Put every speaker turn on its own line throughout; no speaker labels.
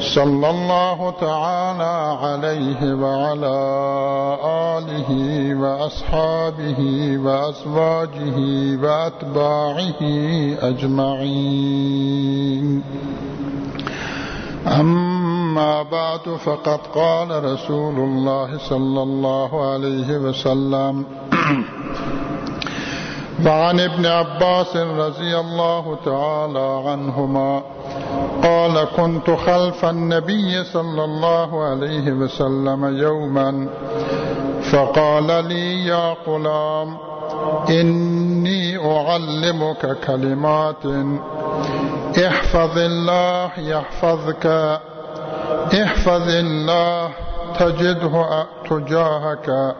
صلى الله تعالى عليه وعلى آله وأصحابه وأزواجه وأتباعه أجمعين. أما بعد فقد قال رسول الله صلى الله عليه وسلم وعن ابن عباس رضي الله تعالى عنهما قال كنت خلف النبي صلى الله عليه وسلم يوما فقال لي يا غلام إني أعلمك كلمات احفظ الله يحفظك احفظ الله تجده تجاهك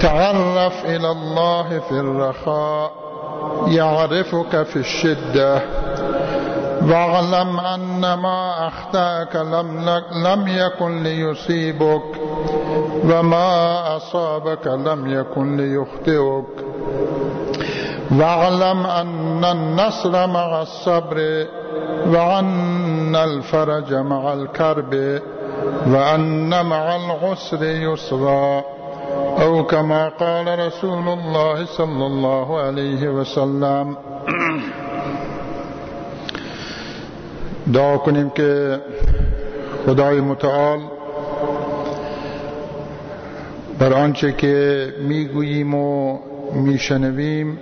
تعرف إلى الله في الرخاء يعرفك في الشدة واعلم أن ما أخطأك لم, لم يكن ليصيبك وما أصابك لم يكن ليخطئك. واعلم أن النصر مع الصبر وأن الفرج مع الكرب وأن مع العسر يسرا. أو كما قال رسول الله صلى الله عليه وسلم. دعا کنیم که خدای متعال بر آنچه که می‌گوییم و میشنویم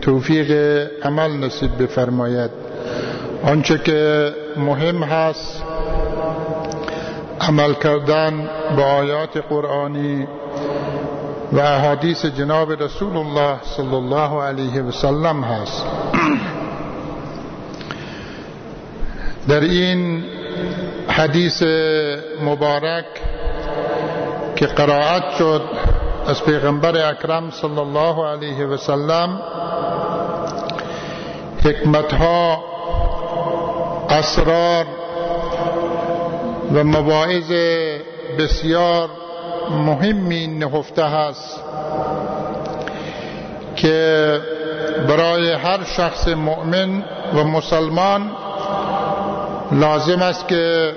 توفیق عمل نصیب بفرماید. آنچه که مهم هست عمل کردن با آیات قرآنی و احادیث جناب رسول الله صلی الله علیه و سلم هست. در این حدیث مبارک که قرائت شد از پیغمبر اکرم صلی الله علیه و سلم حکمتها اسرار و مواعظ بسیار مهمی نهفته هست که برای هر شخص مؤمن و مسلمان لازم است که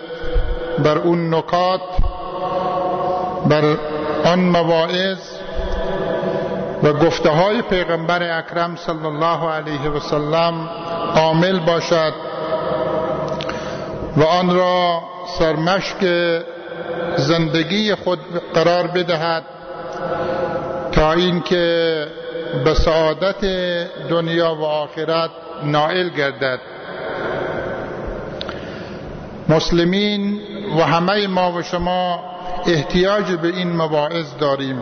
بر اون نکات بر آن مواعظ و گفته های پیغمبر اکرم صلی الله علیه و سلم عامل باشد و آن را سرمشق زندگی خود قرار بدهد تا اینکه به سعادت دنیا و آخرت نائل گردد. مسلمین و همه ما و شما احتیاج به این مواعظ داریم.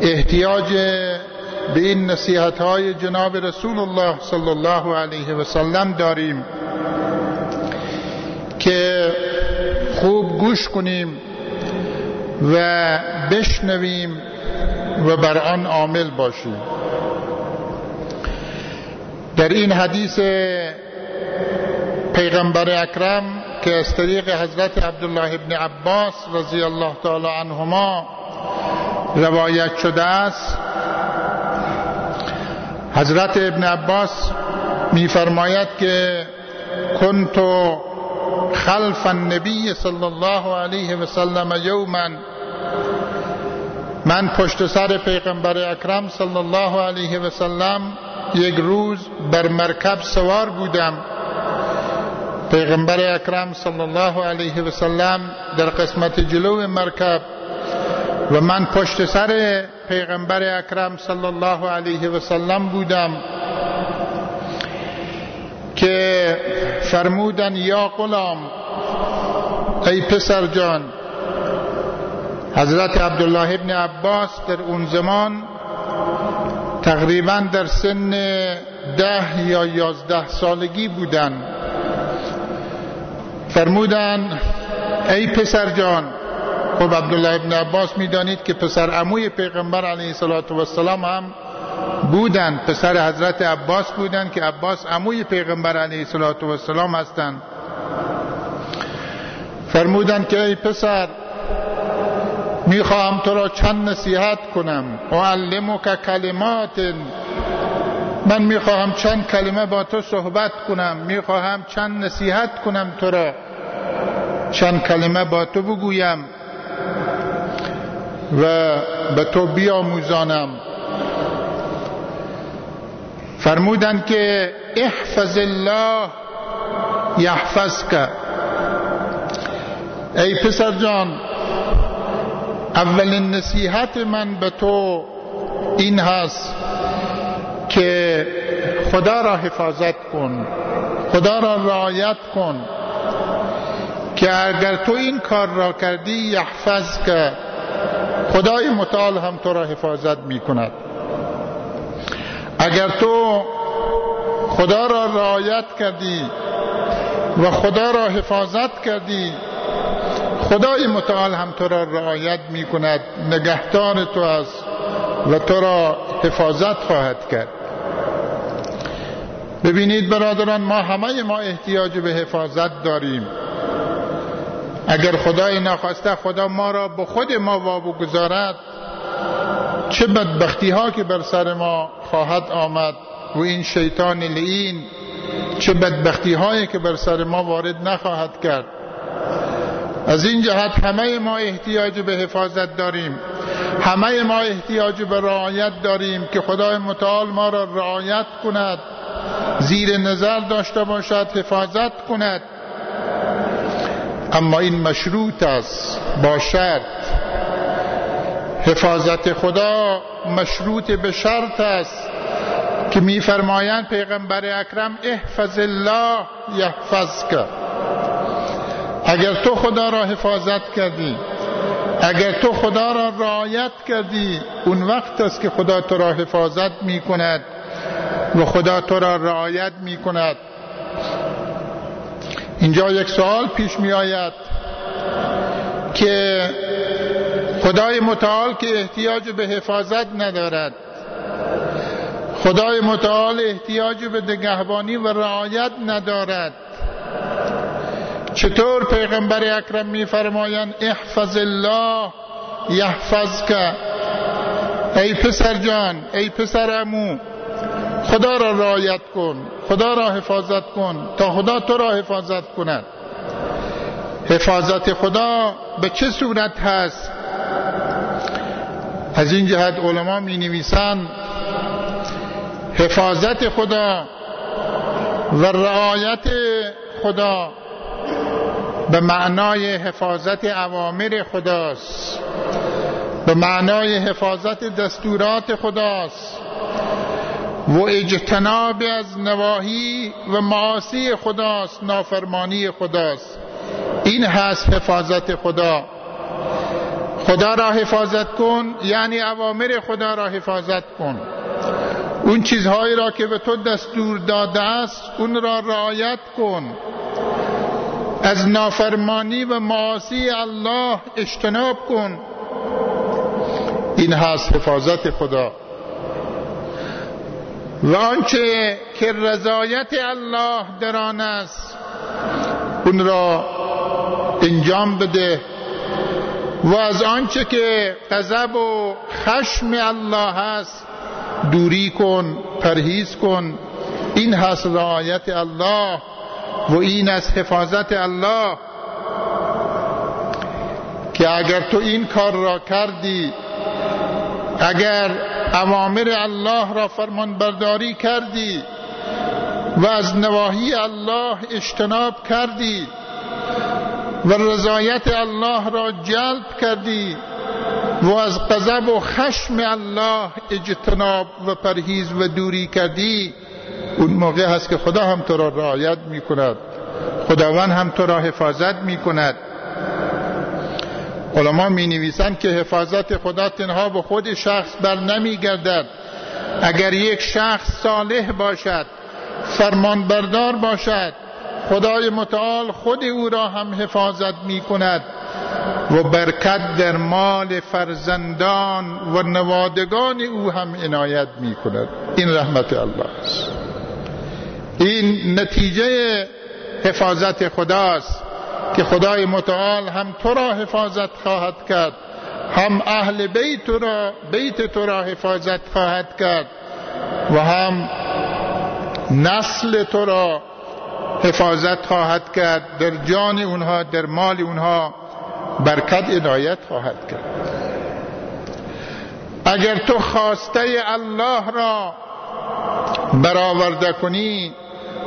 احتیاج به این نصیحت های جناب رسول الله صلی الله علیه و سلم داریم که خوب گوش کنیم و بشنویم و بر آن عامل باشیم. در این حدیث پیغمبر اکرم که از طریق حضرت عبدالله ابن عباس رضی الله تعالی عنهما روایت شده است. حضرت ابن عباس میفرماید که کنت خلف النبی صلی الله علیه و سلم یوما. من پشت سر پیغمبر اکرم صلی الله علیه و سلم یک روز بر مرکب سوار بودم. پیغمبر اکرم صلی الله علیه و سلم در قسمت جلو مرکب و من پشت سر پیغمبر اکرم صلی الله علیه و سلم بودم که فرمودن یا غلام ای پسر جان حضرت عبدالله ابن عباس در اون زمان تقریبا در سن ده یا یازده سالگی بودن. فرمودن ای پسر جان خب عبدالله ابن عباس می‌دانید که پسر عموی پیغمبر علیه السلام هم بودن پسر حضرت عباس بودن که عباس عموی پیغمبر علیه السلام هستند. فرمودن که ای پسر می‌خواهم تو را چند نصیحت کنم. که کلمات من می‌خواهم چند کلمه با تو صحبت کنم. می‌خواهم چند نصیحت کنم تو را. چند کلمه با تو بگویم و به تو بیاموزانم. فرمودن که احفظ الله یحفظ ای پسر جان اولین نصیحت من به تو این هست که خدا را حفاظت کن خدا را رعایت کن. که اگر تو این کار را کردی یحفظ که خدای متعال هم تو را حفاظت می کند اگر تو خدا را رعایت کردی و خدا را حفاظت کردی خدای متعال هم تو را رعایت می کند نگهدار تو است و تو را حفاظت خواهد کرد. ببینید برادران ما همه ما احتیاج به حفاظت داریم. اگر خدای نخواسته خدا ما را به خود ما وابو گذارد چه بدبختی ها که بر سر ما خواهد آمد و این شیطان لعین چه بدبختی هایی که بر سر ما وارد نخواهد کرد. از این جهت همه ما احتیاج به حفاظت داریم. همه ما احتیاج به رعایت داریم که خدای متعال ما را رعایت کند زیر نظر داشته باشد حفاظت کند. اما این مشروط است با شرط حفاظت خدا مشروط به شرط است که میفرمایند پیغمبر اکرم احفظ الله یحفظ که اگر تو خدا را حفاظت کردی اگر تو خدا را رعایت کردی اون وقت است که خدا تو را حفاظت می کند و خدا تو را رعایت می کند اینجا یک سوال پیش می آید که خدای متعال که احتیاج به حفاظت ندارد خدای متعال احتیاج به نگهبانی و رعایت ندارد. چطور پیغمبر اکرم میفرمایند احفظ الله یحفظ که ای پسر جان ای پسر امو خدا را رعایت کن خدا را حفاظت کن تا خدا تو را حفاظت کند. حفاظت خدا به چه صورت هست؟ از این جهت علما می نویسند حفاظت خدا و رعایت خدا به معنای حفاظت اوامر خداست به معنای حفاظت دستورات خداست. و اجتناب از نواهی و معاصی خداست نافرمانی خداست. این هست حفاظت خدا. خدا را حفاظت کن یعنی اوامر خدا را حفاظت کن. اون چیزهایی را که به تو دستور داده است اون را رعایت کن. از نافرمانی و معاصی الله اجتناب کن. این هست حفاظت خدا. و آنچه که رضایت الله در آن است اون را انجام بده و از آنچه که غضب و خشم الله است دوری کن پرهیز کن این هست رعایت الله و این از حفاظت الله که اگر تو این کار را کردی اگر اوامر الله را فرمان برداری کردی و از نواهی الله اجتناب کردی و رضایت الله را جلب کردی و از غضب و خشم الله اجتناب و پرهیز و دوری کردی. اون موقع هست که خدا هم تو را رعایت می کند خداوند هم تو را حفاظت می کند علما می نویسند که حفاظت خدا تنها به خود شخص بر نمی گردد. اگر یک شخص صالح باشد فرمان بردار باشد خدای متعال خود او را هم حفاظت می کند. و برکت در مال فرزندان و نوادگان او هم عنایت می کند. این رحمت الله است. این نتیجه حفاظت خداست. که خدای متعال هم تو را حفاظت خواهد کرد هم اهل بیت را بیت تو را حفاظت خواهد کرد و هم نسل تو را حفاظت خواهد کرد در جان اونها در مال اونها برکت عنایت خواهد کرد. اگر تو خواسته الله را برآورده کنی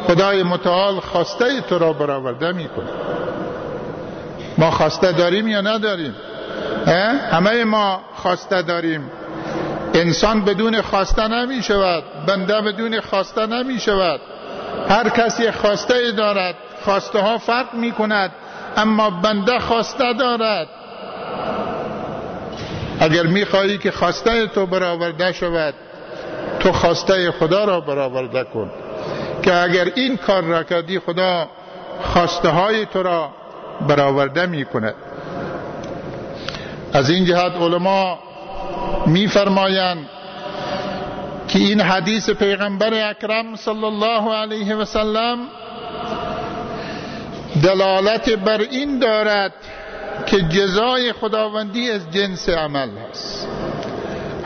خدای متعال خواسته تو را برآورده می‌کنه ما خواسته داریم یا نداریم؟ همه ما خواسته داریم. انسان بدون خواسته نمی شود بنده بدون خواسته نمی شود هر کسی خواسته دارد خواسته ها فرق می کند اما بنده خواسته دارد. اگر می خواهی که خواسته تو برآورده شود تو خواسته خدا را برآورده کن. که اگر این کار را کردی خدا خواسته های تو را برآورده می کند از این جهت علما میفرمایند که این حدیث پیغمبر اکرم صلی الله علیه و سلم دلالت بر این دارد که جزای خداوندی از جنس عمل هست.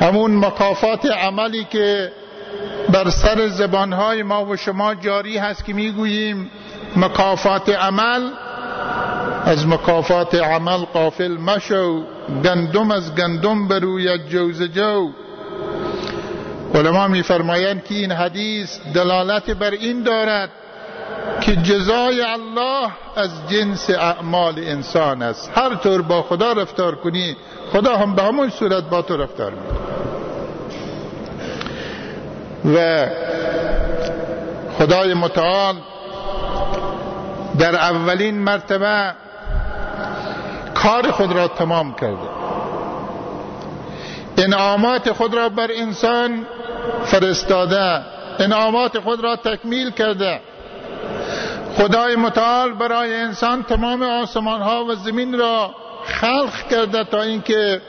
همون مکافات عملی که بر سر زبانهای ما و شما جاری هست که می‌گوییم مکافات عمل از مکافات عمل قافل مشو گندم از گندم بروید جوز جو. علما میفرمایند که این حدیث دلالت بر این دارد که جزای الله از جنس اعمال انسان است. هر طور با خدا رفتار کنی خدا هم به همون صورت با تو رفتار می‌کنه. و خدای متعال در اولین مرتبه کار خود را تمام کرده. انعامات خود را بر انسان فرستاده. انعامات خود را تکمیل کرده. خدای متعال برای انسان تمام آسمان ها و زمین را خلق کرده تا اینکه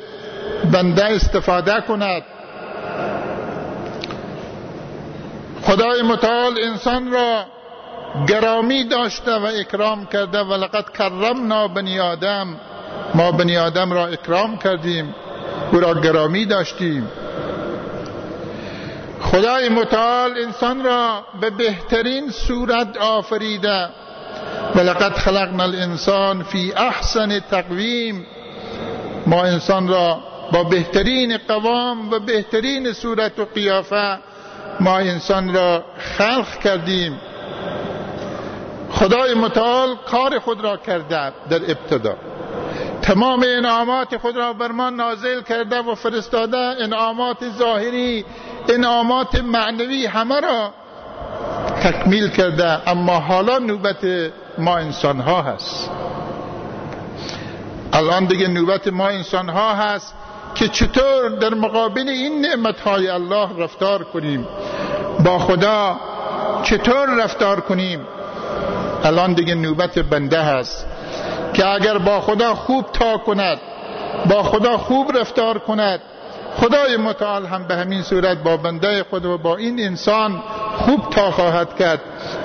بنده استفاده کند. خدای متعال انسان را گرامی داشته و اکرام کرده. و لقد کرمنا بنی آدم. ما بنی آدم را اکرام کردیم او را گرامی داشتیم. خدای متعال انسان را به بهترین صورت آفریده. ولقد خلقنا الانسان فی احسن تقویم. ما انسان را با بهترین قوام و بهترین صورت و قیافه ما انسان را خلق کردیم. خدای متعال کار خود را کرده در ابتدا. تمام انعامات خود را بر ما نازل کرده و فرستاده انعامات ظاهری انعامات معنوی همه را تکمیل کرده. اما حالا نوبت ما انسان ها هست. الان دیگه نوبت ما انسان ها هست که چطور در مقابل این نعمت های الله رفتار کنیم؟ با خدا چطور رفتار کنیم؟ الان دیگه نوبت بنده هست. که اگر با خدا خوب تا کند با خدا خوب رفتار کند خدای متعال هم به همین صورت با بنده خود و با این انسان خوب تا خواهد کرد.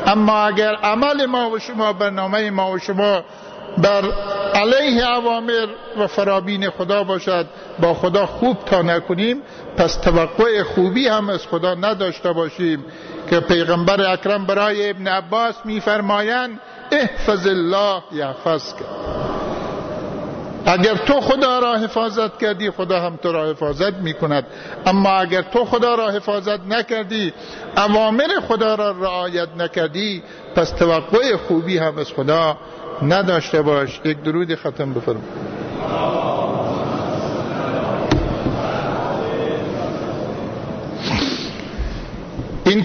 اما اگر عمل ما و شما برنامه ما و شما بر علیه عوامر و فرابین خدا باشد با خدا خوب تا نکنیم پس توقع خوبی هم از خدا نداشته باشیم که پیغمبر اکرم برای ابن عباس میفرمایند احفظ الله یحفظ کرد. اگر تو خدا را حفاظت کردی خدا هم تو را حفاظت می کند اما اگر تو خدا را حفاظت نکردی اوامر خدا را رعایت نکردی پس توقع خوبی هم از خدا نداشته باش. یک درود ختم بفرم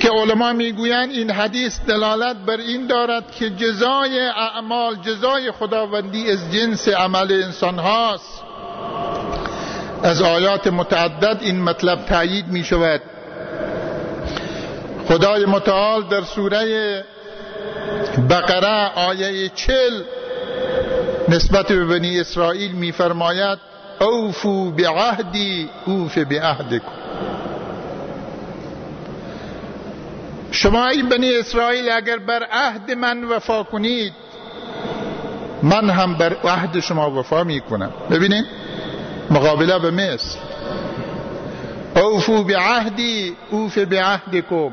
که علما می‌گویند این حدیث دلالت بر این دارد که جزای اعمال جزای خداوندی از جنس عمل انسان هاست. از آیات متعدد این مطلب تایید می شود خدای متعال در سوره بقره آیه چل نسبت به بنی اسرائیل میفرماید اوفو بعهدی اوف بعهدکم. شما این بنی اسرائیل اگر بر عهد من وفا کنید من هم بر عهد شما وفا می کنم ببینید مقابله به مصر. اوفو بعهدی اوف بعهدکم.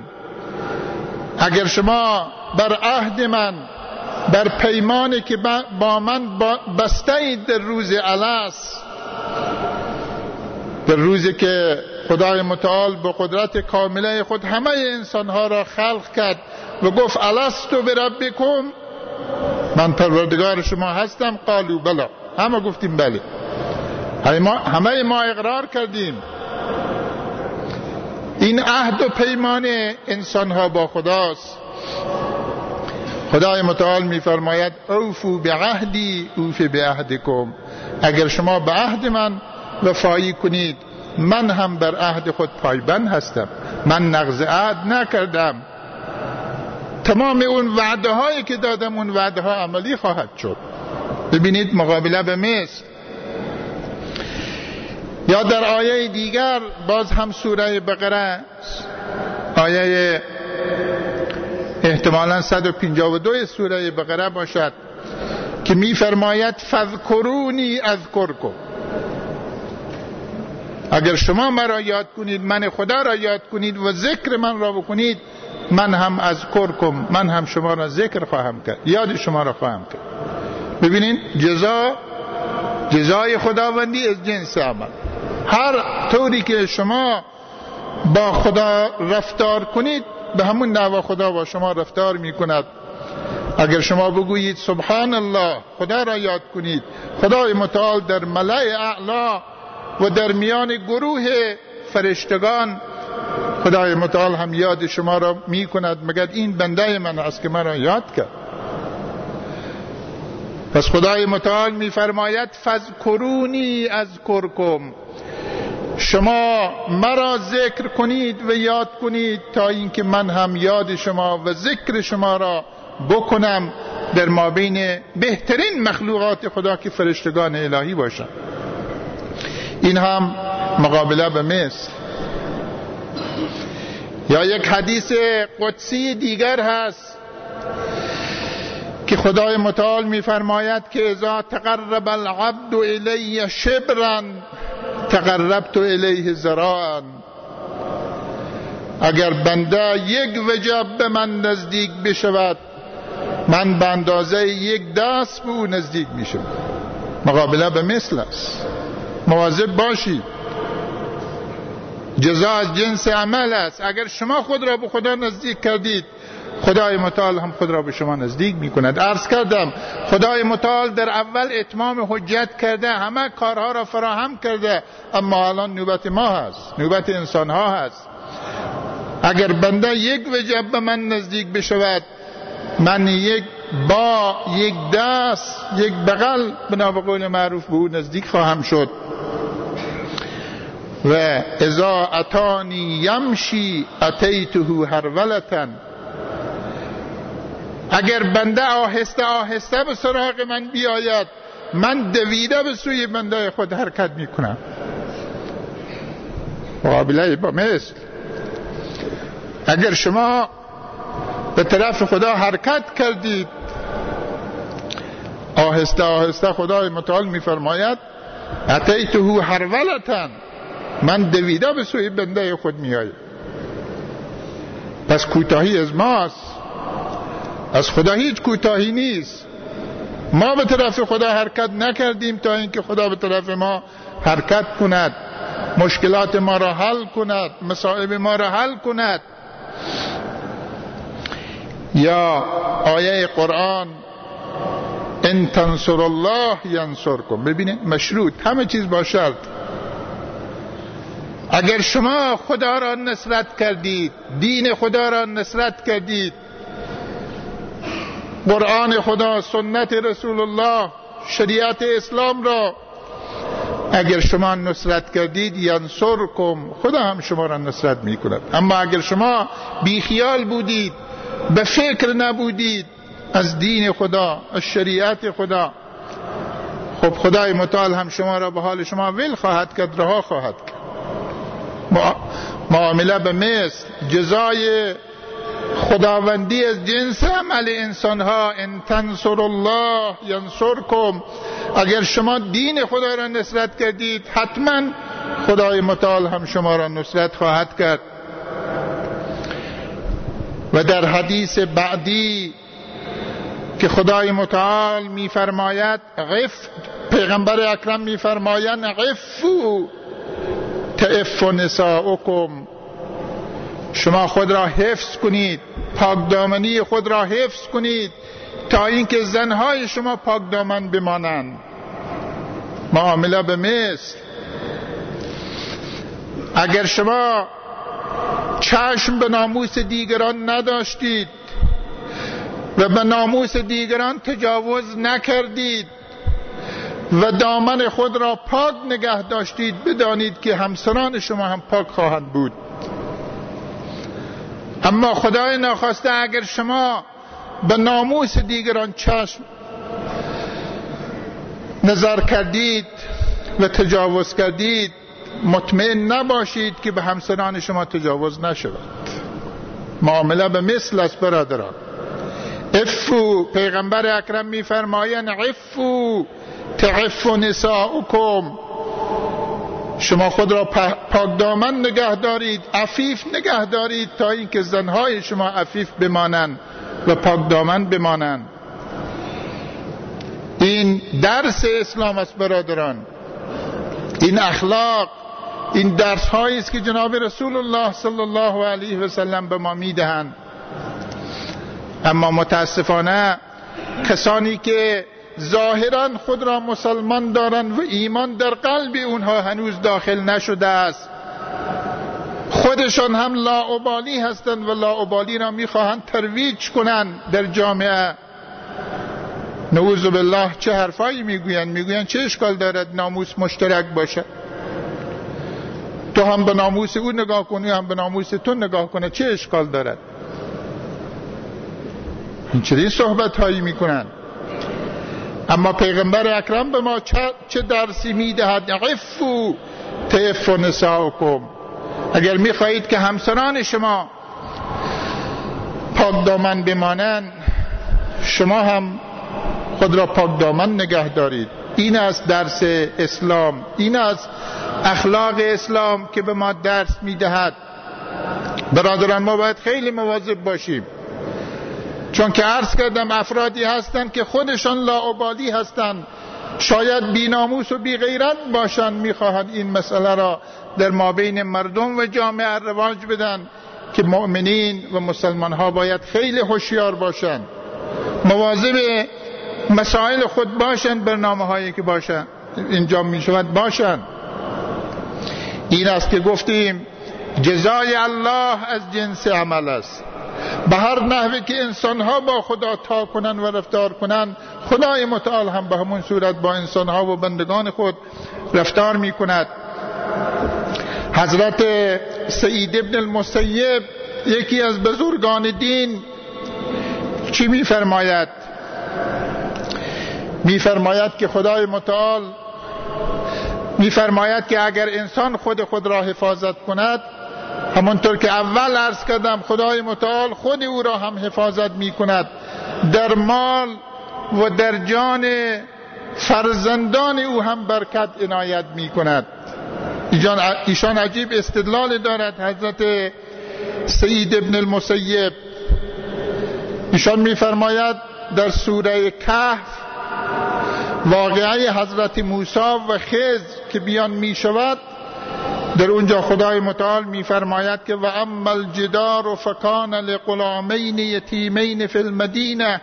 اگر شما بر عهد من بر پیمانی که با من بسته اید در روز الست در روزی که خدای متعال به قدرت کامله خود همه انسانها را خلق کرد و گفت الستو بربکم؟ من پروردگار شما هستم. قالو بلا. همه گفتیم بله. همه ما اقرار کردیم. این عهد و پیمان انسانها با خداست. خدای متعال میفرماید اوفو بعهدی اوف بعهدکم. اگر شما به عهد من وفایی کنید من هم بر عهد خود پایبند هستم. من نقض عهد نکردم. تمام اون وعده هایی که دادم اون وعده ها عملی خواهد شد. ببینید مقابله به مصر. یا در آیه دیگر باز هم سوره بقره آیه احتمالا 152 سوره بقره باشد که میفرماید فذکرونی اذکرکم. اگر شما مرا یاد کنید من خدا را یاد کنید و ذکر من را بکنید من هم از کرکم من هم شما را ذکر خواهم کرد. یاد شما را خواهم کرد. ببینید جزا جزای خداوندی از جنس عمل. هر طوری که شما با خدا رفتار کنید به همون نوا خدا با شما رفتار می کند اگر شما بگویید سبحان الله خدا را یاد کنید. خدای متعال در ملای اعلا و در میان گروه فرشتگان خدای متعال هم یاد شما را می کند مگر این بنده من است که مرا یاد کرد. پس خدای متعال می فرماید فذکرونی از کرکم. شما مرا ذکر کنید و یاد کنید تا اینکه من هم یاد شما و ذکر شما را بکنم در ما بین بهترین مخلوقات خدا که فرشتگان الهی باشند. این هم مقابله به مثل یا یک حدیث قدسی دیگر هست که خدای متعال میفرماید که اذا تقرب العبد الی شبرا تقربت الیه زراعا. اگر بنده یک وجب به من نزدیک بشود من به اندازه یک دست به او نزدیک میشم مقابله به مثل است. مواظب باشید جزا از جنس عمل است. اگر شما خود را به خدا نزدیک کردید خدای متعال هم خود را به شما نزدیک می کند عرض کردم خدای متعال در اول اتمام حجت کرده همه کارها را فراهم کرده اما الان نوبت ما هست نوبت انسان ها هست. اگر بنده یک وجب به من نزدیک بشود من یک با یک دست یک بغل بنا به قول معروف به او نزدیک خواهم شد. و ازا اتانی یمشی اتیته هرولتن اگر بنده آهسته آهسته به سراغ من بیاید من دویده به سوی بنده خود حرکت می‌کنم. مقابله با مثل. اگر شما به طرف خدا حرکت کردید آهسته آهسته خدای متعال میفرماید اتیته هرولتن من دویده به سوی بنده خود میآیم. پس کوتاهی از ماست. از خدا هیچ کوتاهی نیست. ما به طرف خدا حرکت نکردیم تا اینکه خدا به طرف ما حرکت کند. مشکلات ما را حل کند. مصائب ما را حل کند. یا آیه قرآن ان تنصر الله ینصرکم. ببینید مشروط. همه چیز با شرط. اگر شما خدا را نصرت کردید دین خدا را نصرت کردید قرآن خدا سنت رسول الله شریعت اسلام را اگر شما نصرت کردید ینصرکم خدا هم شما را نصرت می کند اما اگر شما بیخیال بودید به فکر نبودید از دین خدا از شریعت خدا خب خدای متعال هم شما را به حال شما ول خواهد کرد رها خواهد کرد. معامله به مثل جزای خداوندی از جنس عمل انسان ها ان تنصر الله ینصرکم. اگر شما دین خدا را نصرت کردید حتما خدای متعال هم شما را نصرت خواهد کرد. و در حدیث بعدی که خدای متعال میفرماید غف پیغمبر اکرم میفرمایند غفو. تعف نساؤکم شما خود را حفظ کنید پاکدامنی خود را حفظ کنید تا اینکه زنهای شما پاکدامن بمانند. معامله به مثل. اگر شما چشم به ناموس دیگران نداشتید و به ناموس دیگران تجاوز نکردید و دامن خود را پاک نگه داشتید بدانید که همسران شما هم پاک خواهند بود. اما خدای ناخواسته اگر شما به ناموس دیگران چشم نظر کردید و تجاوز کردید مطمئن نباشید که به همسران شما تجاوز نشود. معامله به مثل است برادران. افو پیغمبر اکرم میفرمایند عفو. تعف نساؤکم. شما خود را پاک دامن نگه دارید عفیف نگه دارید تا اینکه زنهای شما عفیف بمانند و پاک دامن بمانند. این درس اسلام است برادران. این اخلاق این درس است که جناب رسول الله صلی الله علیه و سلم به ما می‌دهند. اما متاسفانه کسانی که ظاهرا خود را مسلمان دارند و ایمان در قلب اونها هنوز داخل نشده است خودشان هم لاعبالی هستند و لاعبالی را می‌خواهند ترویج کنند در جامعه. نعوذ بالله چه حرفایی می‌گویند؟ می‌گویند چه اشکال دارد ناموس مشترک باشه؟ تو هم به ناموس او نگاه کنی هم به ناموس تو نگاه کنه چه اشکال دارد؟ این چه صحبت هایی می‌کنند اما پیغمبر اکرم به ما چه درسی می‌دهد؟ عفو تعف نساؤکم اگر می‌خواهید که همسران شما پاک دامن بمانند شما هم خود را پاک دامن نگه دارید. این است درس اسلام. این است اخلاق اسلام که به ما درس می‌دهد. برادران ما باید خیلی مواظب باشیم. چون که عرض کردم افرادی هستند که خودشان لاعبالی هستند. شاید بیناموس و بی غیرت باشند می‌خواهند این مسئله را در مابین مردم و جامعه رواج بدن که مؤمنین و مسلمان ها باید خیلی هوشیار باشند. مواظب مسائل خود باشند برنامه هایی که باشند انجام می شود باشند. این است که گفتیم جزای الله از جنس عمل است. به هر نحوه که انسان ها با خدا تا کنن و رفتار کنن خدای متعال هم به همون صورت با انسان ها و بندگان خود رفتار می کند حضرت سعید ابن المسیب یکی از بزرگان دین چی میفرماید؟ میفرماید که خدای متعال میفرماید که اگر انسان خود خود را حفاظت کند همونطور که اول عرض کردم خدای متعال خود او را هم حفاظت می کند در مال و در جان فرزندان او هم برکت عنایت می کند ایشان عجیب استدلال دارد حضرت سید ابن المسیب. ایشان میفرماید در سوره کهف واقعه حضرت موسی و خز که بیان می شود در اونجا خدای متعال میفرماید که و اما الجدار فکان لغلامین یتیمین فی المدینه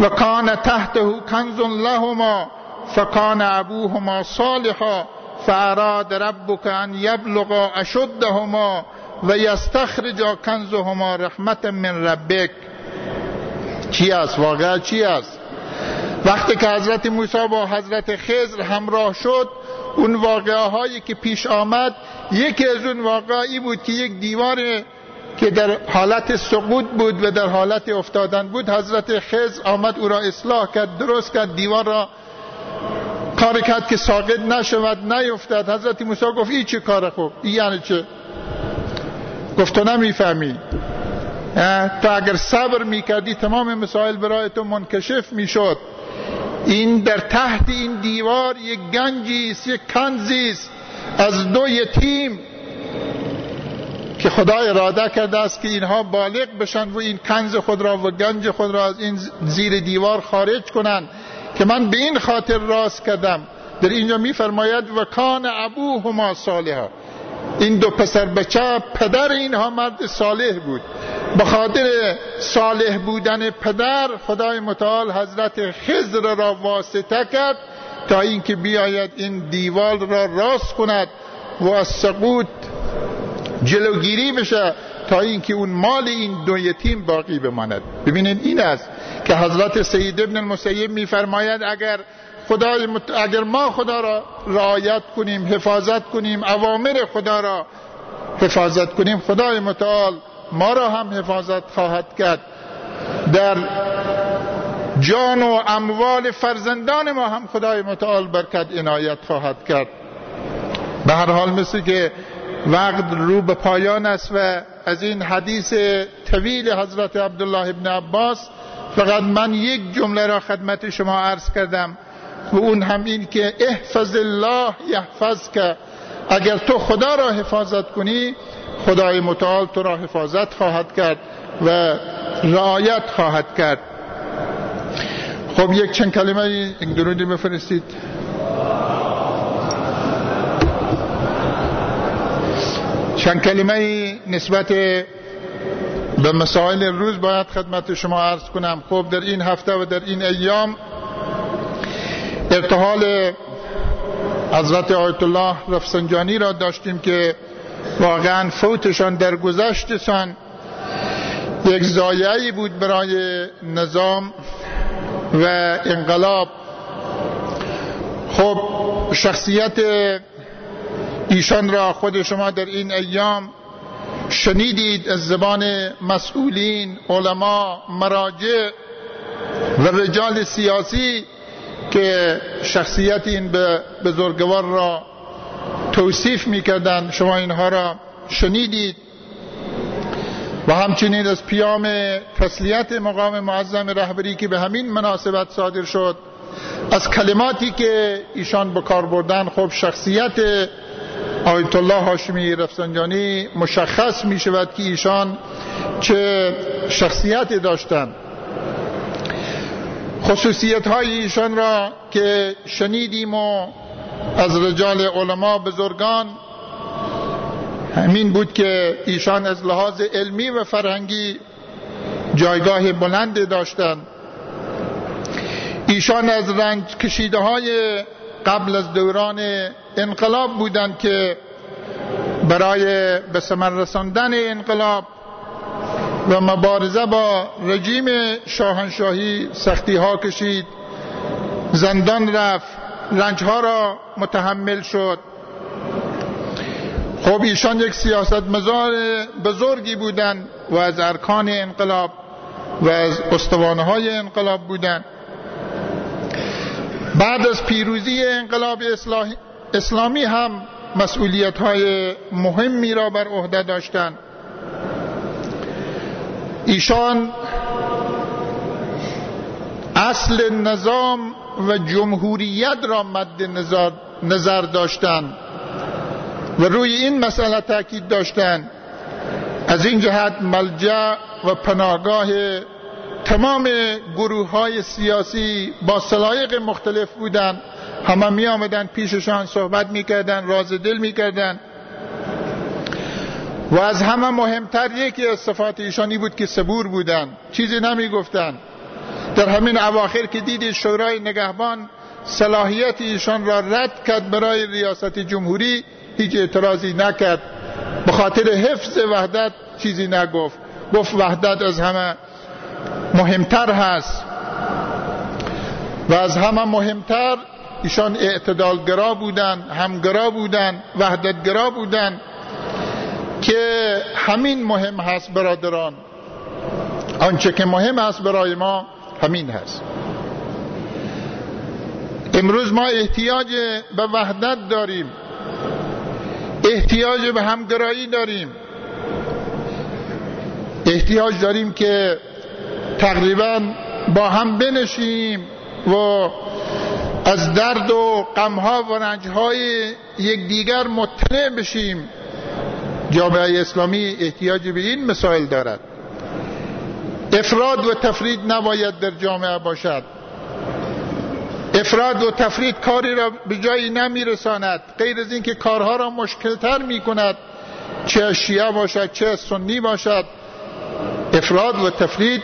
و کان تحته کنز لهما فکان ابوهما صالحا فاراد ربک ان یبلغ اشدهما و یستخرج کنزهما رحمت من ربک چی است؟ واقعا چی است؟ وقتی که حضرت موسی با حضرت خضر همراه شد اون واقعه هایی که پیش آمد یکی از اون واقعی بود که یک دیوار که در حالت سقوط بود و در حالت افتادن بود حضرت خضر آمد او را اصلاح کرد درست کرد دیوار را کار کرد که ساقط نشود نیفتد. حضرت موسی گفت این چه کار خوب؟ این یعنی چه؟ گفت تو نمی‌فهمی. تو اگر صبر می‌کردی تمام مسائل برای تو منکشف می‌شد. این در تحت این دیوار یک گنجی است یک کنزی است. از دو یتیم که خدا اراده کرده است که اینها بالغ بشن و این کنز خود را و گنج خود را از این زیر دیوار خارج کنند که من به این خاطر راست کردم. در اینجا میفرماید و کان ابوهما صالحا. این دو پسر بچه پدر اینها مرد صالح بود. به خاطر صالح بودن پدر خدای متعال حضرت خضر را واسطه کرد تا اینکه بیاید این دیوال را راست کند و از سقوط جلوگیری بشه تا اینکه اون مال این دو یتیم باقی بماند. ببینید این است که حضرت سید ابن المسیب میفرماید اگر خدای اگر ما خدا را رعایت کنیم حفاظت کنیم اوامر خدا را حفاظت کنیم خدای متعال ما را هم حفاظت خواهد کرد. در جان و اموال فرزندان ما هم خدای متعال برکت عنایت خواهد کرد. به هر حال مثل که وقت رو به پایان است و از این حدیث طویل حضرت عبدالله ابن عباس فقط من یک جمله را خدمت شما عرض کردم. و اون هم این که احفظ الله یحفظ که اگر تو خدا را حفاظت کنی خدای متعال تو را حفاظت خواهد کرد و رعایت خواهد کرد. خب یک چند کلمه این درودی بفرستید. چند کلمه نسبت به مسائل روز باید خدمت شما عرض کنم. خب در این هفته و در این ایام ارتحال حضرت آیت الله رفسنجانی را داشتیم که واقعا فوتشان در گذشتشان یک زایعی بود برای نظام و انقلاب. خب شخصیت ایشان را خود شما در این ایام شنیدید از زبان مسئولین علما مراجع و رجال سیاسی که شخصیت این بزرگوار را توصیف می‌کردند. شما اینها را شنیدید. و همچنین از پیام تسلیت مقام معظم رهبری که به همین مناسبت صادر شد از کلماتی که ایشان به کار بردن خب شخصیت آیت الله هاشمی رفسنجانی مشخص می شود که ایشان چه شخصیتی داشتند. خصوصیت های ایشان را که شنیدیم و از رجال علما بزرگان همین بود که ایشان از لحاظ علمی و فرهنگی جایگاه بلند داشتند. ایشان از رنج کشیده های قبل از دوران انقلاب بودند که برای به ثمر رساندن انقلاب و مبارزه با رژیم شاهنشاهی سختی ها کشید. زندان رفت. رنج ها را متحمل شد. خب ایشان یک سیاست مزار بزرگی بودند و از ارکان انقلاب و از استوانه های انقلاب بودند بعد از پیروزی انقلاب اسلامی هم مسئولیت های مهمی را بر عهده داشتند. ایشان اصل نظام و جمهوریت را مد نظر, نظر داشتند و روی این مسئله تاکید داشتند از این جهت ملجع و پناهگاه تمام گروه های سیاسی با سلایق مختلف بودند همه می آمدن پیششان صحبت می کردن راز دل می کردن و از همه مهمتر یکی از صفات ایشانی بود که صبور بودن. چیزی نمی گفتن در همین اواخر که دیدید شورای نگهبان صلاحیت ایشان را رد کرد برای ریاست جمهوری هیچ اعتراضی نکرد. به خاطر حفظ وحدت چیزی نگفت. گفت وحدت از همه مهمتر هست. و از همه مهمتر ایشان اعتدالگرا بودن همگرا بودن وحدتگرا بودن که همین مهم هست برادران. آنچه که مهم است برای ما همین هست. امروز ما احتیاج به وحدت داریم. احتیاج به همگرایی داریم. احتیاج داریم که تقریبا با هم بنشیم و از درد و غمها و رنجهای یکدیگر مطلع بشیم. جامعه اسلامی احتیاج به این مسائل دارد. افراد و تفرید نباید در جامعه باشد. افراد و تفرید کاری را به جایی نمیرساند. غیر از اینکه کارها را مشکلتر می کند چه شیعه باشد چه سنی باشد. افراد و تفرید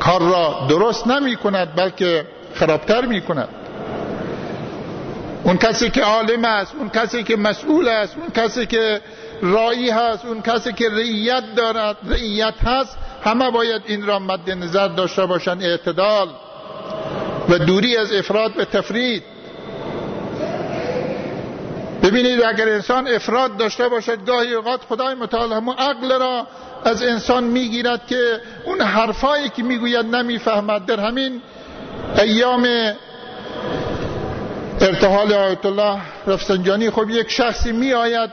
کار را درست نمی کند بلکه خرابتر می کند اون کسی که عالم است اون کسی که مسئول است اون کسی که رایی هست اون کسی که رعیت دارد رعیت هست همه باید این را مد نظر داشته باشند اعتدال و دوری از افراد و تفرید. ببینید اگر انسان افراد داشته باشد گاهی اوقات خدای متعال همون عقل را از انسان می‌گیرد که اون حرفایی که می‌گوید نمی‌فهمد. در همین ایام ارتحال آیت الله رفسنجانی خب یک شخصی می آید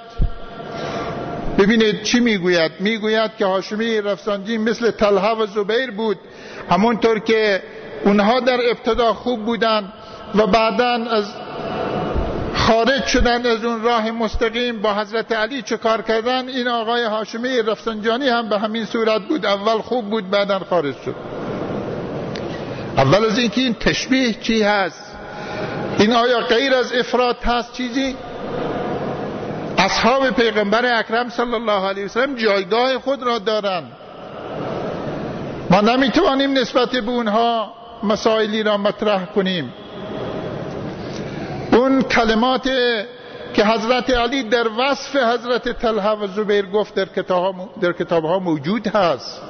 ببینید چی می‌گوید؟ می‌گوید که هاشمی رفسنجانی مثل طلحه و زبیر بود. همونطور که اونها در ابتدا خوب بودن و بعدا از خارج شدن از اون راه مستقیم با حضرت علی چه کار کردن؟ این آقای هاشمی رفسنجانی هم به همین صورت بود. اول خوب بود بعدا خارج شد. اول از اینکه این تشبیه چی هست؟ این آیا غیر از افراد هست چیزی؟ اصحاب پیغمبر اکرم صلی الله علیه وسلم جایگاه خود را دارند. ما نمی‌توانیم نسبت به اونها مسائلی را مطرح کنیم. اون کلمات که حضرت علی در وصف حضرت طلحه و زبیر گفت در کتاب, ها موجود هست.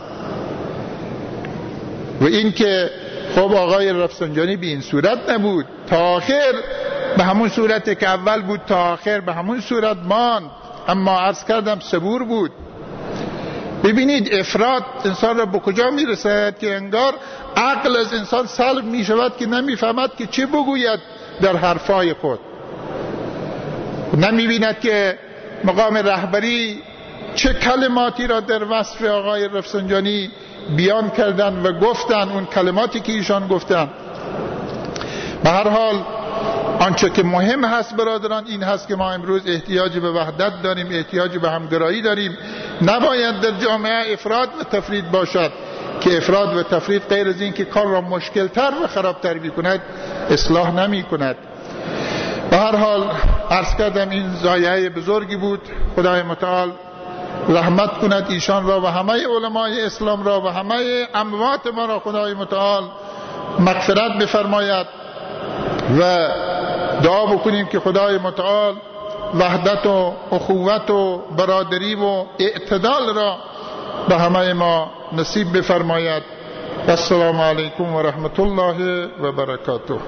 و این که خب آقای رفسنجانی به این صورت نبود. تا آخر به همون صورت که اول بود تا آخر به همون صورت ماند. اما عرض کردم صبور بود. ببینید افراد انسان را به کجا می‌رسد که انگار عقل از انسان سلب می شود که نمی‌فهمد که چه بگوید در حرفای خود. نمی بیند که مقام رهبری چه کلماتی را در وصف آقای رفسنجانی بیان کردن و گفتن اون کلماتی که ایشان گفتن. به هر حال آنچه که مهم هست برادران این هست که ما امروز احتیاج به وحدت داریم احتیاج به همگرایی داریم. نباید در جامعه افراد و تفرید باشد که افراد و تفرید غیر از این که کار را مشکلتر و خرابتر می کند اصلاح نمی کند به هر حال عرض کردم این زایعه بزرگی بود. خدای متعال رحمت کند ایشان را و همه علمای اسلام را و همه اموات ما را خدای متعال مغفرت بفرماید و دعا بکنیم که خدای متعال وحدت و اخوت و برادری و اعتدال را به همه ما نصیب بفرماید. السلام علیکم و رحمت الله و برکاته.